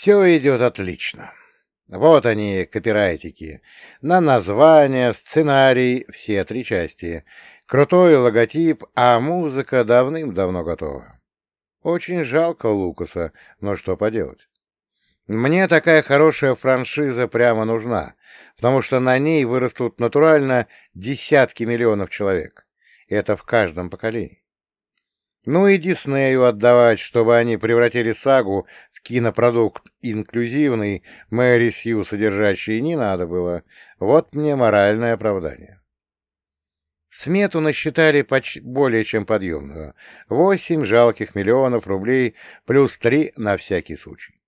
Все идет отлично. Вот они, копирайтики. На название, сценарий, все три части. Крутой логотип, а музыка давным-давно готова. Очень жалко Лукаса, но что поделать. Мне такая хорошая франшиза прямо нужна, потому что на ней вырастут натурально десятки миллионов человек. Это в каждом поколении. Ну и Диснею отдавать, чтобы они превратили сагу кинопродукт инклюзивный, Мэри Сью содержащий, не надо было. Вот мне моральное оправдание. Смету насчитали поч более чем подъемную. Восемь жалких миллионов рублей плюс три на всякий случай.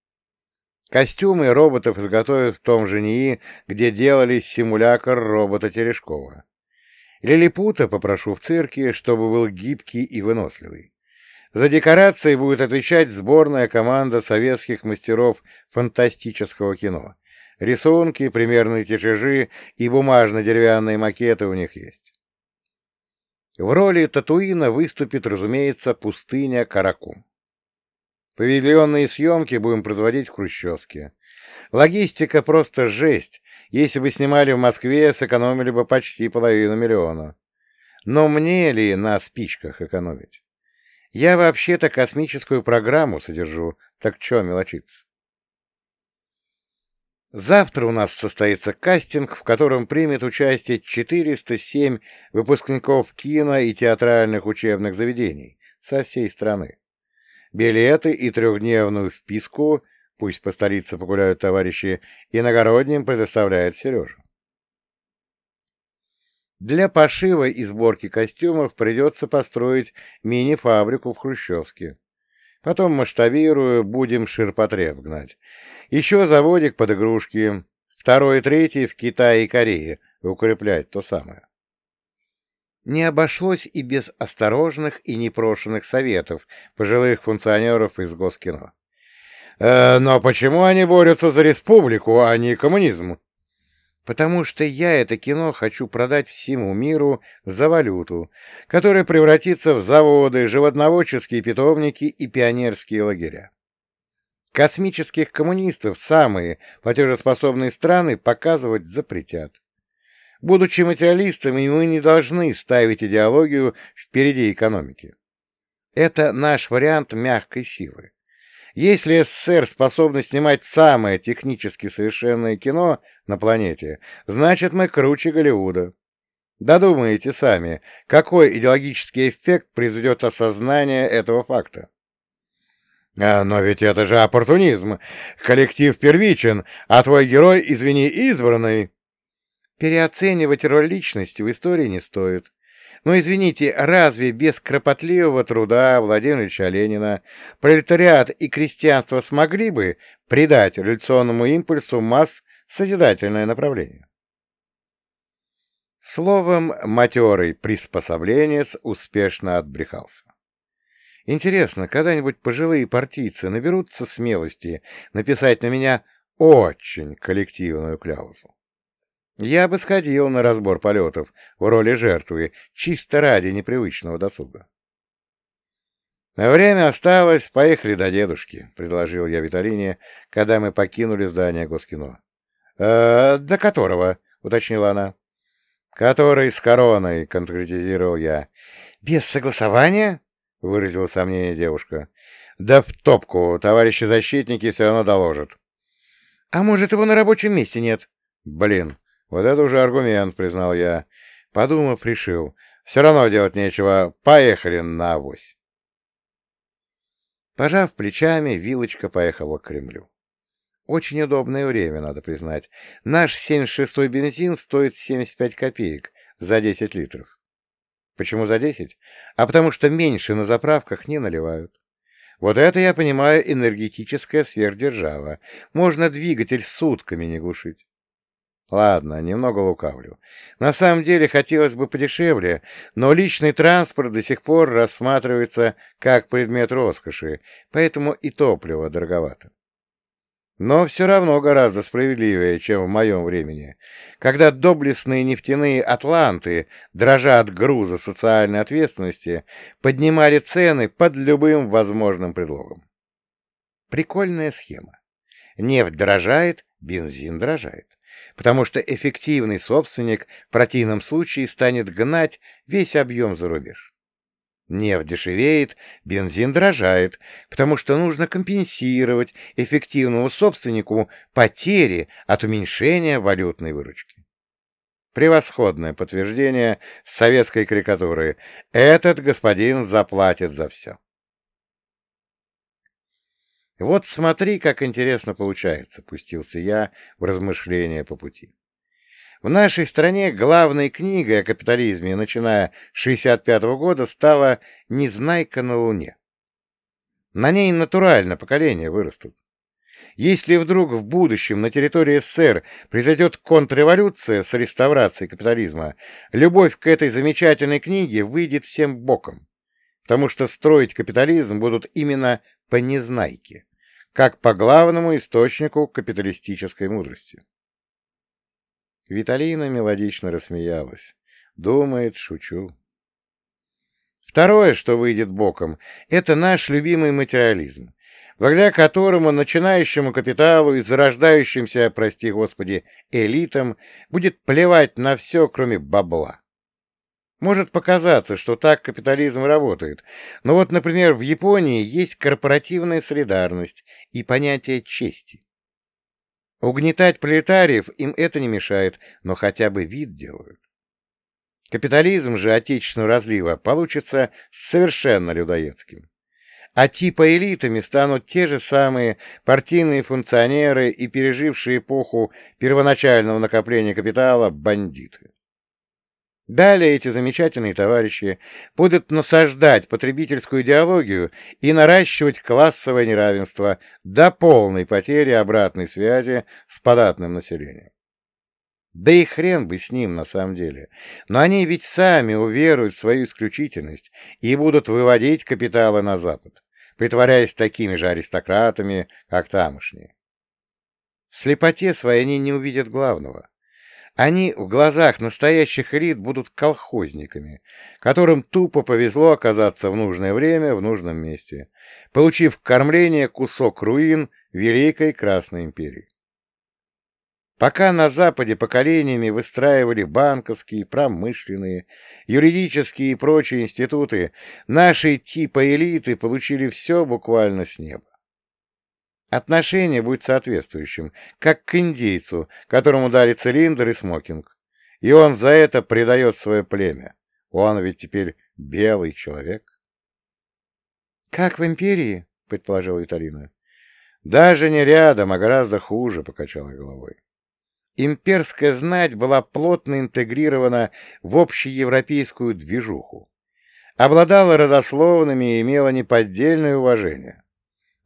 Костюмы роботов изготовят в том же НИИ, где делали симулятор робота Терешкова. Лилипута попрошу в цирке, чтобы был гибкий и выносливый. За декорации будет отвечать сборная команда советских мастеров фантастического кино. Рисунки, примерные тяжежи и бумажно-деревянные макеты у них есть. В роли Татуина выступит, разумеется, пустыня Каракум. Павильонные съемки будем производить в Хрущевске. Логистика просто жесть. Если бы снимали в Москве, сэкономили бы почти половину миллиона. Но мне ли на спичках экономить? Я вообще-то космическую программу содержу, так чё мелочиться? Завтра у нас состоится кастинг, в котором примет участие 407 выпускников кино и театральных учебных заведений со всей страны. Билеты и трехдневную вписку, пусть по столице погуляют товарищи, иногородним предоставляет Сережа. Для пошива и сборки костюмов придется построить мини-фабрику в Хрущевске. Потом масштабирую, будем ширпотреб гнать. Еще заводик под игрушки. Второй и третий в Китае и Корее. Укреплять то самое. Не обошлось и без осторожных и непрошенных советов пожилых функционеров из Госкино. «Э, «Но почему они борются за республику, а не коммунизм?» «Потому что я это кино хочу продать всему миру за валюту, которая превратится в заводы, животноводческие питомники и пионерские лагеря. Космических коммунистов самые платежеспособные страны показывать запретят. Будучи материалистами, мы не должны ставить идеологию впереди экономики. Это наш вариант мягкой силы. Если СССР способны снимать самое технически совершенное кино на планете, значит мы круче Голливуда. Додумайте сами, какой идеологический эффект произведет осознание этого факта. А, но ведь это же оппортунизм. Коллектив первичен, а твой герой, извини, избранный. Переоценивать роль личности в истории не стоит. Но, извините, разве без кропотливого труда Владимира Ильича Ленина пролетариат и крестьянство смогли бы придать революционному импульсу масс созидательное направление? Словом, матерый приспособленец успешно отбрехался. Интересно, когда-нибудь пожилые партийцы наберутся смелости написать на меня очень коллективную кляузу? Я бы сходил на разбор полетов в роли жертвы, чисто ради непривычного досуга. «Время осталось, поехали до дедушки», — предложил я Виталине, когда мы покинули здание Госкино. «Э, «До которого?» — уточнила она. «Который с короной», — конкретизировал я. «Без согласования?» — выразила сомнение девушка. «Да в топку, товарищи защитники все равно доложат». «А может, его на рабочем месте нет?» «Блин, вот это уже аргумент, признал я. Подумав, решил. Все равно делать нечего. Поехали на авось. Пожав плечами, вилочка поехала к Кремлю. Очень удобное время, надо признать. Наш 76-й бензин стоит 75 копеек за 10 литров. Почему за 10? А потому что меньше на заправках не наливают. Вот это, я понимаю, энергетическая сверхдержава. Можно двигатель сутками не глушить. Ладно, немного лукавлю. На самом деле хотелось бы подешевле, но личный транспорт до сих пор рассматривается как предмет роскоши, поэтому и топливо дороговато. Но все равно гораздо справедливее, чем в моем времени, когда доблестные нефтяные атланты, дрожа от груза социальной ответственности, поднимали цены под любым возможным предлогом. Прикольная схема. Нефть дорожает, бензин дорожает, потому что эффективный собственник в противном случае станет гнать весь объем за рубеж. Нефть дешевеет, бензин дорожает, потому что нужно компенсировать эффективному собственнику потери от уменьшения валютной выручки. Превосходное подтверждение советской карикатуры. Этот господин заплатит за все. Вот смотри, как интересно получается, пустился я в размышления по пути. В нашей стране главной книгой о капитализме, начиная с 65 -го года, стала «Незнайка на Луне». На ней натурально поколения вырастут. Если вдруг в будущем на территории СССР произойдет контрреволюция с реставрацией капитализма, любовь к этой замечательной книге выйдет всем боком, потому что строить капитализм будут именно по незнайке, как по главному источнику капиталистической мудрости. Виталина мелодично рассмеялась. Думает, шучу. Второе, что выйдет боком, это наш любимый материализм, благодаря которому начинающему капиталу и зарождающимся, прости господи, элитам будет плевать на все, кроме бабла. Может показаться, что так капитализм работает, но вот, например, в Японии есть корпоративная солидарность и понятие чести. Угнетать пролетариев им это не мешает, но хотя бы вид делают. Капитализм же отечественного разлива получится совершенно людоедским. А типа элитами станут те же самые партийные функционеры и пережившие эпоху первоначального накопления капитала бандиты. Далее эти замечательные товарищи будут насаждать потребительскую идеологию и наращивать классовое неравенство до полной потери обратной связи с податным населением. Да и хрен бы с ним на самом деле. Но они ведь сами уверуют в свою исключительность и будут выводить капиталы на Запад, притворяясь такими же аристократами, как тамошние. В слепоте своей они не увидят главного. Они в глазах настоящих элит будут колхозниками, которым тупо повезло оказаться в нужное время в нужном месте, получив кормление кусок руин Великой Красной Империи. Пока на Западе поколениями выстраивали банковские, промышленные, юридические и прочие институты, наши типа элиты получили все буквально с неба. Отношение будет соответствующим, как к индейцу, которому дали цилиндр и смокинг. И он за это предает свое племя. Он ведь теперь белый человек. — Как в империи? — предположила Виталина. — Даже не рядом, а гораздо хуже, — покачала головой. Имперская знать была плотно интегрирована в общеевропейскую движуху, обладала родословными и имела неподдельное уважение.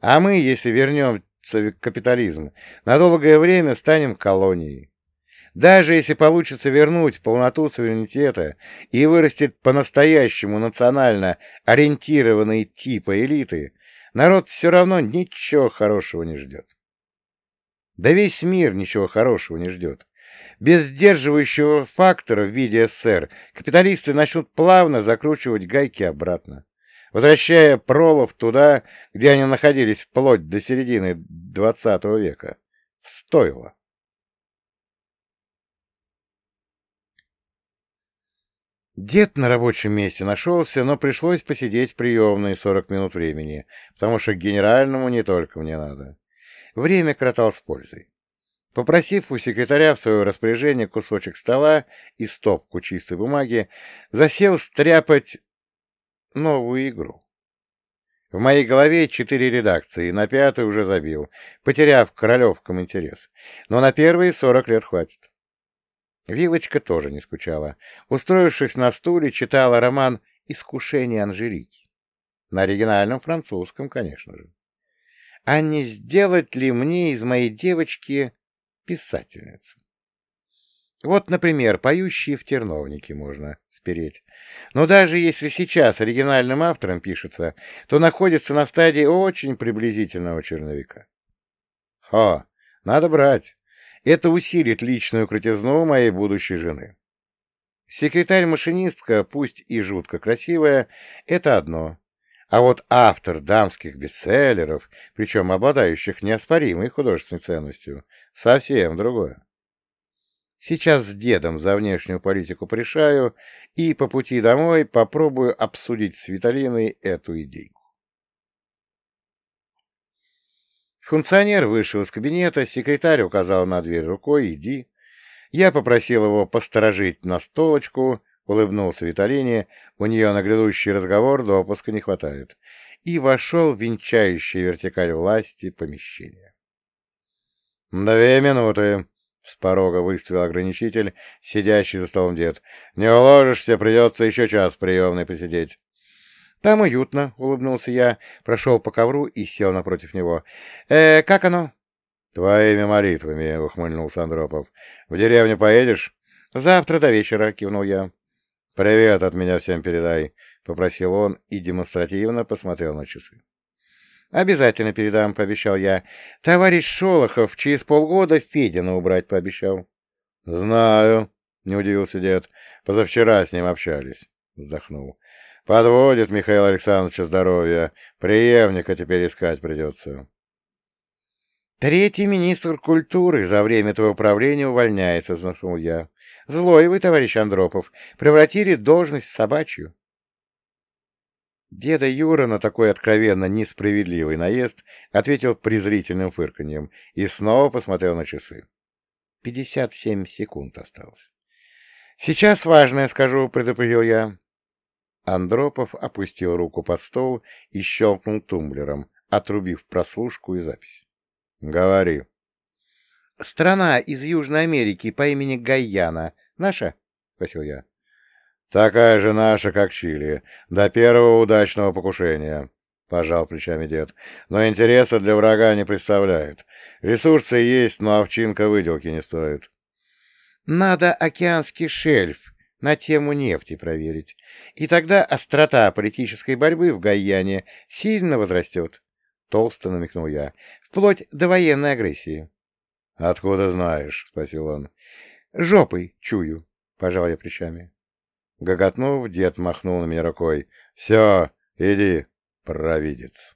А мы, если вернемся в капитализм, на долгое время станем колонией. Даже если получится вернуть полноту суверенитета и вырастет по-настоящему национально ориентированные типа элиты, народ все равно ничего хорошего не ждет. Да весь мир ничего хорошего не ждет. Без сдерживающего фактора в виде СССР капиталисты начнут плавно закручивать гайки обратно возвращая пролов туда, где они находились вплоть до середины XX века, в стойло. Дед на рабочем месте нашелся, но пришлось посидеть в приемной 40 минут времени, потому что генеральному не только мне надо. Время кротал с пользой. Попросив у секретаря в свое распоряжение кусочек стола и стопку чистой бумаги, засел стряпать новую игру. В моей голове четыре редакции, на пятый уже забил, потеряв королевкам интерес. Но на первые сорок лет хватит. Вилочка тоже не скучала. Устроившись на стуле, читала роман «Искушение Анжелики». На оригинальном французском, конечно же. А не сделать ли мне из моей девочки писательницу? Вот, например, поющие в терновнике можно спереть. Но даже если сейчас оригинальным автором пишется, то находится на стадии очень приблизительного черновика. О, надо брать. Это усилит личную крутизну моей будущей жены. Секретарь-машинистка, пусть и жутко красивая, это одно. А вот автор дамских бестселлеров, причем обладающих неоспоримой художественной ценностью, совсем другое. Сейчас с дедом за внешнюю политику порешаю и по пути домой попробую обсудить с Виталиной эту идейку. Функционер вышел из кабинета, секретарь указал на дверь рукой «иди». Я попросил его посторожить на столочку, улыбнулся Виталине, у нее на грядущий разговор допуска не хватает, и вошел в венчающий вертикаль власти помещение. «Две минуты», — с порога выставил ограничитель, сидящий за столом дед. «Не уложишься, придется еще час в приемной посидеть». «Там уютно», — улыбнулся я, прошел по ковру и сел напротив него. «Э, как оно?» «Твоими молитвами», — ухмыльнулся Андропов. «В деревню поедешь?» «Завтра до вечера», — кивнул я. «Привет от меня всем передай», — попросил он и демонстративно посмотрел на часы. «Обязательно передам», — пообещал я. «Товарищ Шолохов через полгода Федина убрать пообещал». «Знаю», — не удивился дед. «Позавчера с ним общались», — вздохнул. «Подводит Михаил Александрович здоровье. Преемника теперь искать придется». «Третий министр культуры за время твоего правления увольняется», — вздохнул я. Злой вы, товарищ Андропов, превратили должность в собачью. Деда Юра на такой откровенно несправедливый наезд ответил презрительным фырканьем и снова посмотрел на часы. Пятьдесят семь секунд осталось. «Сейчас важное скажу», — предупредил я. Андропов опустил руку под стол и щелкнул тумблером, отрубив прослушку и запись. «Говори». Страна из Южной Америки по имени Гайяна наша? — спросил я. — Такая же наша, как Чили, до первого удачного покушения, — пожал плечами дед. — Но интереса для врага не представляет. Ресурсы есть, но овчинка выделки не стоит. — Надо океанский шельф на тему нефти проверить, и тогда острота политической борьбы в Гайяне сильно возрастет, — толсто намекнул я, — вплоть до военной агрессии. — Откуда знаешь? — спросил он. — Жопой чую, — пожал я плечами. Гоготнув, дед махнул на меня рукой. — Все, иди, провидец.